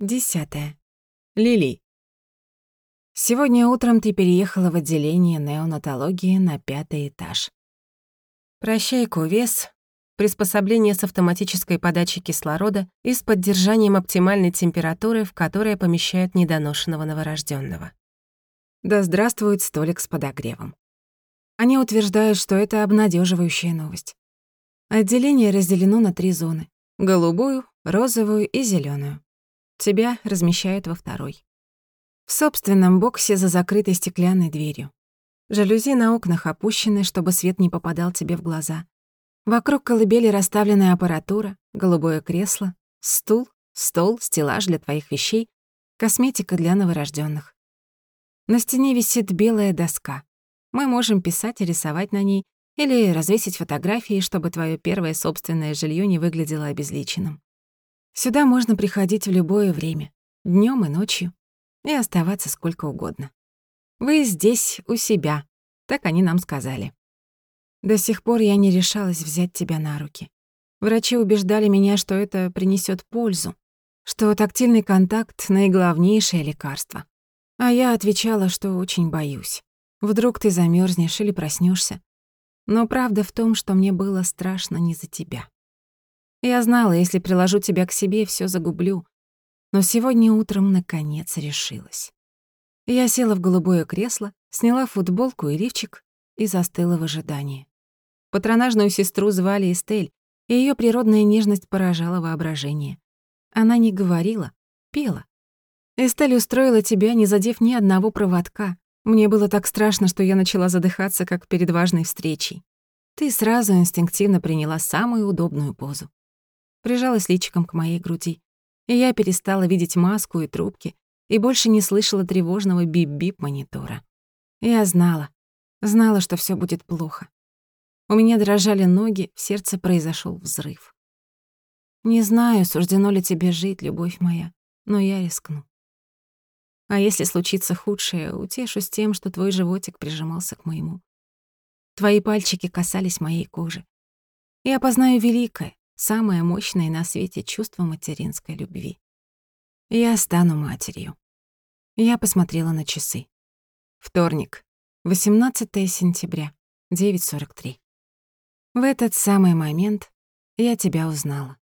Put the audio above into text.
Десятое. Лили. Сегодня утром ты переехала в отделение неонатологии на пятый этаж. Прощай, кувес, приспособление с автоматической подачей кислорода и с поддержанием оптимальной температуры, в которое помещают недоношенного новорожденного. Да здравствует столик с подогревом. Они утверждают, что это обнадеживающая новость. Отделение разделено на три зоны — голубую, розовую и зеленую. Тебя размещают во второй. В собственном боксе за закрытой стеклянной дверью. Жалюзи на окнах опущены, чтобы свет не попадал тебе в глаза. Вокруг колыбели расставленная аппаратура, голубое кресло, стул, стол, стеллаж для твоих вещей, косметика для новорожденных. На стене висит белая доска. Мы можем писать и рисовать на ней или развесить фотографии, чтобы твое первое собственное жилье не выглядело обезличенным. Сюда можно приходить в любое время, днем и ночью, и оставаться сколько угодно. Вы здесь, у себя, так они нам сказали. До сих пор я не решалась взять тебя на руки. Врачи убеждали меня, что это принесет пользу, что тактильный контакт — наиглавнейшее лекарство. А я отвечала, что очень боюсь. Вдруг ты замерзнешь или проснешься. Но правда в том, что мне было страшно не за тебя. Я знала, если приложу тебя к себе, все загублю. Но сегодня утром наконец решилась. Я села в голубое кресло, сняла футболку и лифчик и застыла в ожидании. Патронажную сестру звали Эстель, и ее природная нежность поражала воображение. Она не говорила, пела. Эстель устроила тебя, не задев ни одного проводка. Мне было так страшно, что я начала задыхаться, как перед важной встречей. Ты сразу инстинктивно приняла самую удобную позу прижалась личиком к моей груди, и я перестала видеть маску и трубки и больше не слышала тревожного бип-бип монитора. Я знала, знала, что все будет плохо. У меня дрожали ноги, в сердце произошел взрыв. Не знаю, суждено ли тебе жить, любовь моя, но я рискну. А если случится худшее, утешусь тем, что твой животик прижимался к моему. Твои пальчики касались моей кожи. Я опознаю великое, самое мощное на свете чувство материнской любви. Я стану матерью. Я посмотрела на часы. Вторник, 18 сентября, 9.43. В этот самый момент я тебя узнала.